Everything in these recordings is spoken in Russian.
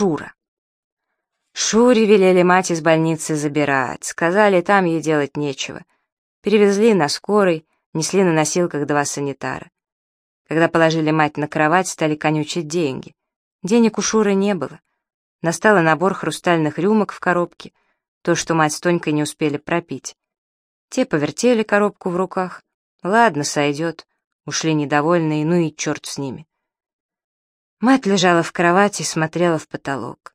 Шура. Шуре велели мать из больницы забирать, сказали, там ей делать нечего. Перевезли на скорой, несли на носилках два санитара. Когда положили мать на кровать, стали конючить деньги. Денег у Шуры не было. Настала набор хрустальных рюмок в коробке, то, что мать с Тонькой не успели пропить. Те повертели коробку в руках. Ладно, сойдет. Ушли недовольные, ну и черт с ними. Мать лежала в кровати и смотрела в потолок.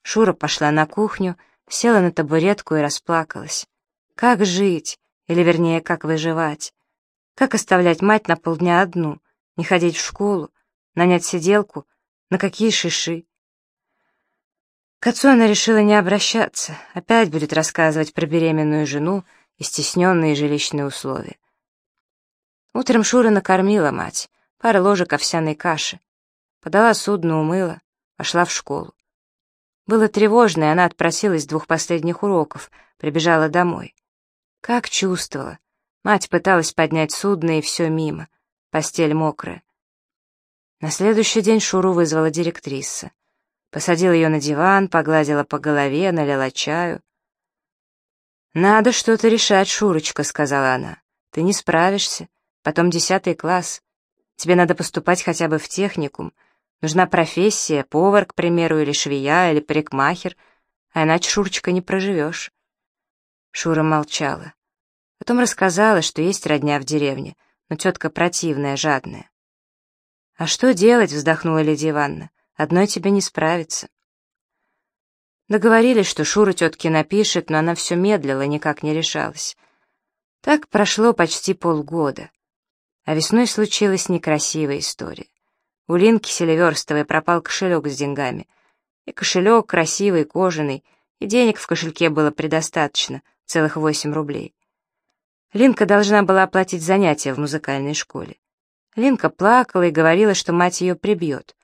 Шура пошла на кухню, села на табуретку и расплакалась. Как жить? Или, вернее, как выживать? Как оставлять мать на полдня одну? Не ходить в школу? Нанять сиделку? На какие шиши? К отцу она решила не обращаться. Опять будет рассказывать про беременную жену и стесненные жилищные условия. Утром Шура накормила мать, пара ложек овсяной каши. Подала судно, умыла, пошла в школу. Было тревожно, и она отпросилась двух последних уроков, прибежала домой. Как чувствовала. Мать пыталась поднять судно, и все мимо. Постель мокрая. На следующий день Шуру вызвала директриса. Посадила ее на диван, погладила по голове, налила чаю. «Надо что-то решать, Шурочка», — сказала она. «Ты не справишься. Потом десятый класс. Тебе надо поступать хотя бы в техникум. Нужна профессия, повар, к примеру, или швея, или парикмахер, а иначе, Шурочка, не проживешь». Шура молчала. Потом рассказала, что есть родня в деревне, но тетка противная, жадная. «А что делать?» — вздохнула Лидия Ивановна. «Одной тебе не справиться». Договорились, что Шура тетке напишет, но она все медлила, никак не решалась. Так прошло почти полгода. А весной случилась некрасивая история. У Линки Селиверстовой пропал кошелек с деньгами. И кошелек красивый, кожаный, и денег в кошельке было предостаточно, целых восемь рублей. Линка должна была оплатить занятия в музыкальной школе. Линка плакала и говорила, что мать ее прибьет.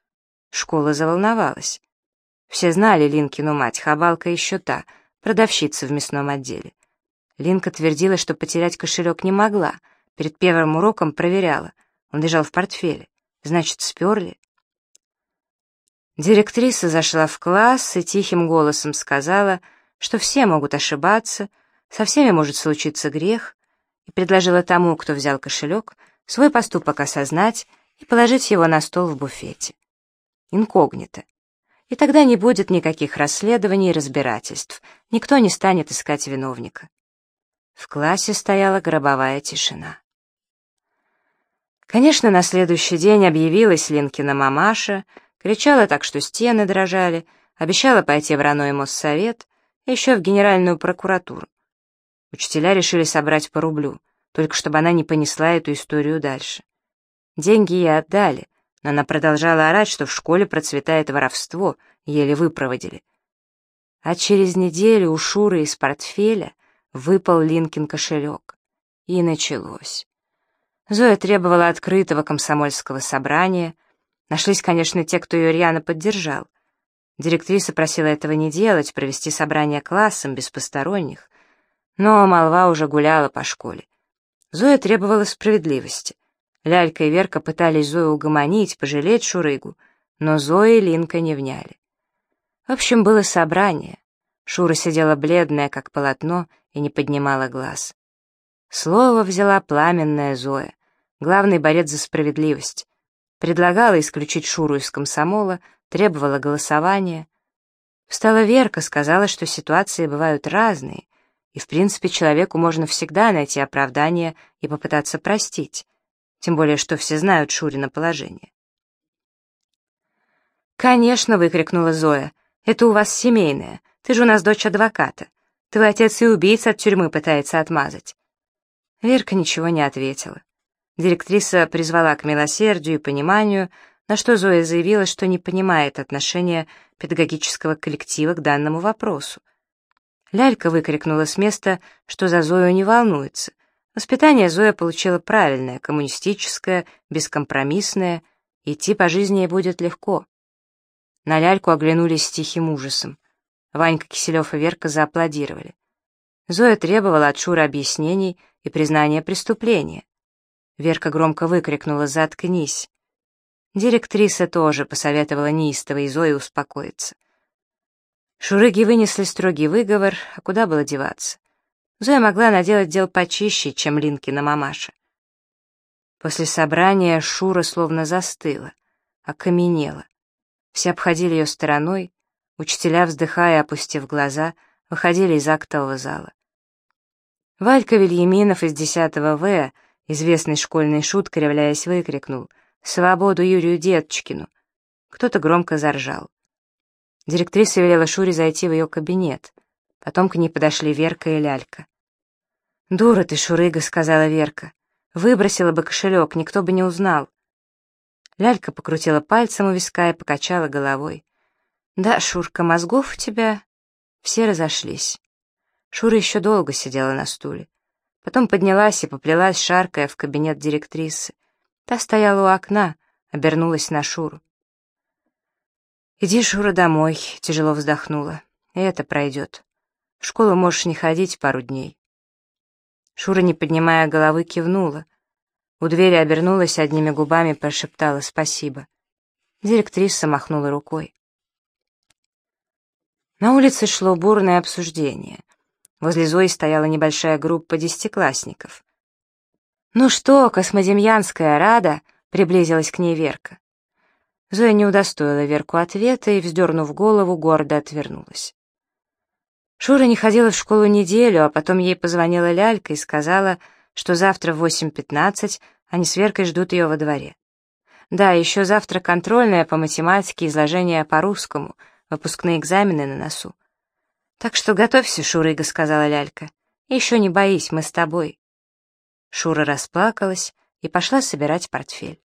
Школа заволновалась. Все знали Линкину мать, Хабалка еще та, продавщица в мясном отделе. Линка твердила, что потерять кошелек не могла — Перед первым уроком проверяла. Он лежал в портфеле. Значит, сперли. Директриса зашла в класс и тихим голосом сказала, что все могут ошибаться, со всеми может случиться грех, и предложила тому, кто взял кошелек, свой поступок осознать и положить его на стол в буфете. Инкогнито. И тогда не будет никаких расследований и разбирательств, никто не станет искать виновника. В классе стояла гробовая тишина. Конечно, на следующий день объявилась Линкина мамаша, кричала так, что стены дрожали, обещала пойти в Раной Моссовет, еще в Генеральную прокуратуру. Учителя решили собрать по рублю, только чтобы она не понесла эту историю дальше. Деньги ей отдали, но она продолжала орать, что в школе процветает воровство, еле выпроводили. А через неделю у Шуры из портфеля выпал Линкин кошелек. И началось. Зоя требовала открытого комсомольского собрания. Нашлись, конечно, те, кто ее рьяно поддержал. Директриса просила этого не делать, провести собрание классом, без посторонних. Но молва уже гуляла по школе. Зоя требовала справедливости. Лялька и Верка пытались Зою угомонить, пожалеть Шурыгу, но Зоя и Линка не вняли. В общем, было собрание. Шура сидела бледная, как полотно, и не поднимала глаз. Слово взяла пламенная Зоя главный борец за справедливость. Предлагала исключить Шуру из комсомола, требовала голосования. Встала Верка, сказала, что ситуации бывают разные, и, в принципе, человеку можно всегда найти оправдание и попытаться простить, тем более, что все знают Шурина положение. «Конечно!» — выкрикнула Зоя. «Это у вас семейное. Ты же у нас дочь адвоката. Твой отец и убийца от тюрьмы пытается отмазать». Верка ничего не ответила. Директриса призвала к милосердию и пониманию, на что Зоя заявила, что не понимает отношения педагогического коллектива к данному вопросу. Лялька выкрикнула с места, что за Зою не волнуется. Воспитание Зоя получила правильное, коммунистическое, бескомпромиссное, идти по жизни ей будет легко. На Ляльку оглянулись с тихим ужасом. Ванька Киселев и Верка зааплодировали. Зоя требовала от Шуры объяснений и признания преступления. Верка громко выкрикнула «Заткнись!». Директриса тоже посоветовала неистовой Зое успокоиться. Шурыги вынесли строгий выговор, а куда было деваться? Зоя могла наделать дел почище, чем Линкина мамаша. После собрания Шура словно застыла, окаменела. Все обходили ее стороной, учителя, вздыхая, опустив глаза, выходили из актового зала. Валька Вильяминов из 10 В, известный школьный шут, кривляясь, выкрикнул «Свободу Юрию Деточкину!» Кто-то громко заржал. Директриса велела Шуре зайти в ее кабинет. Потом к ней подошли Верка и Лялька. «Дура ты, Шурыга», — сказала Верка. «Выбросила бы кошелек, никто бы не узнал». Лялька покрутила пальцем у виска и покачала головой. «Да, Шурка, мозгов у тебя...» Все разошлись. Шура еще долго сидела на стуле. Потом поднялась и поплелась, шаркая, в кабинет директрисы. Та стояла у окна, обернулась на Шуру. «Иди, Шура, домой», — тяжело вздохнула. «И это пройдет. В школу можешь не ходить пару дней». Шура, не поднимая головы, кивнула. У двери обернулась одними губами, прошептала «спасибо». Директриса махнула рукой. На улице шло бурное обсуждение. Возле Зои стояла небольшая группа десятиклассников. «Ну что, Космодемьянская рада?» — приблизилась к ней Верка. Зоя не удостоила Верку ответа и, вздернув голову, гордо отвернулась. Шура не ходила в школу неделю, а потом ей позвонила Лялька и сказала, что завтра в 8.15 они с Веркой ждут ее во дворе. Да, еще завтра контрольная по математике, изложение по русскому, выпускные экзамены на носу. «Так что готовься, Шурыга», — сказала Лялька. «Еще не боись, мы с тобой». Шура расплакалась и пошла собирать портфель.